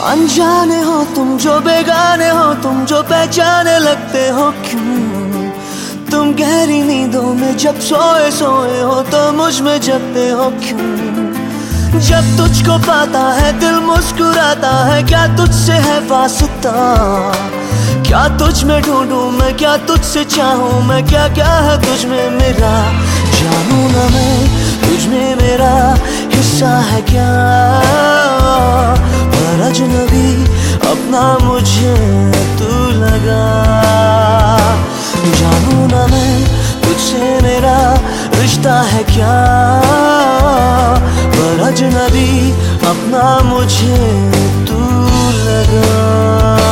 अनजाने हो तुम जो बेगाने हो, तुम जो पहचाने लगते हो, क्यों? तुम गहरी नींदों में जब सोए सोए हो तो मुझमें जगते हो, क्यों? जब तुझको पाता है, दिल मुस्कुराता है, क्या तुझसे है वास्ता? क्या तुझ में ढूंढूं मैं, क्या तुझसे चाहूँ मैं, क्या क्या है तुझ में मेरा? जानू ना मैं, तुझ में मेरा हिस्सा है क्या? अजनबी, अपना मुझे तू लगा। जानू ना मैं, तुझसे मेरा रिश्ता है क्या? पर अजनबी, अपना मुझे तू लगा।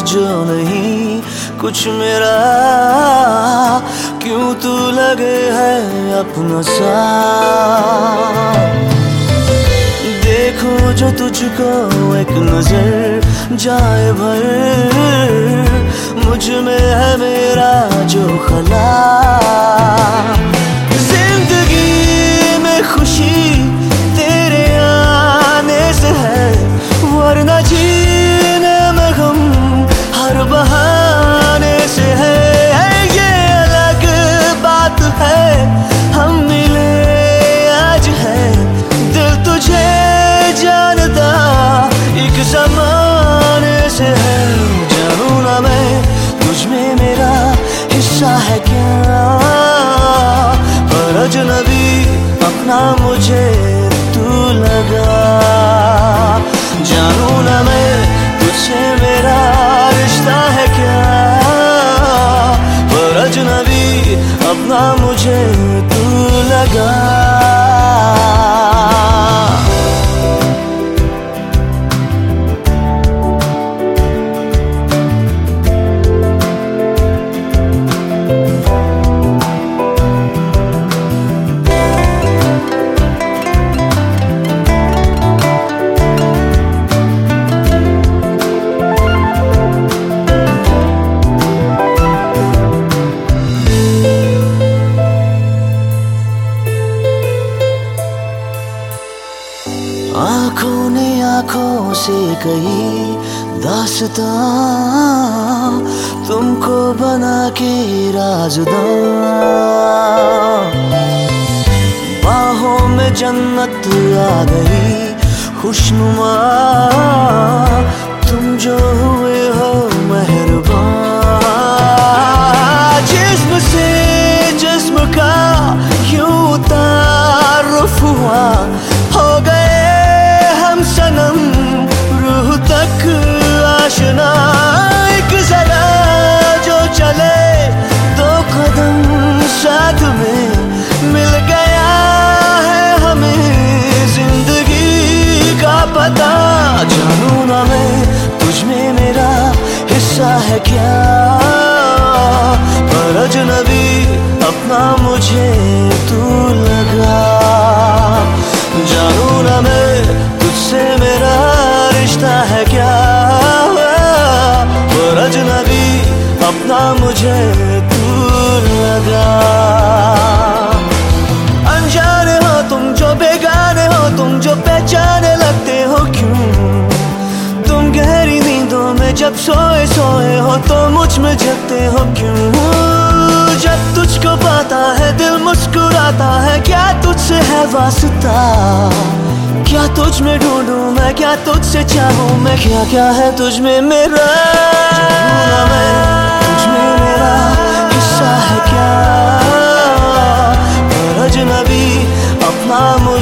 जो नहीं, कुछ मेरा, क्यों तू लगे है अपना सा? देखो जो तुझको एक नज़र जाए भर, मुझमें है मेरा जो खला। ज़िंदगी में खुशी मुझे। कही दासता, तुमको बना के राजदा बाहों में जन्नत आ गई, खुशनुमा, तुम जो हुए हो मेहरबान। जिसम से में जगते हो क्यों? जब तुझको पाता है, दिल मुस्कुराता है, क्या तुझसे है वास्ता? क्या तुझ में ढूंढू मैं? क्या तुझसे चाहूँ मैं? क्या क्या है तुझ में मेरा?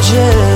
Yeah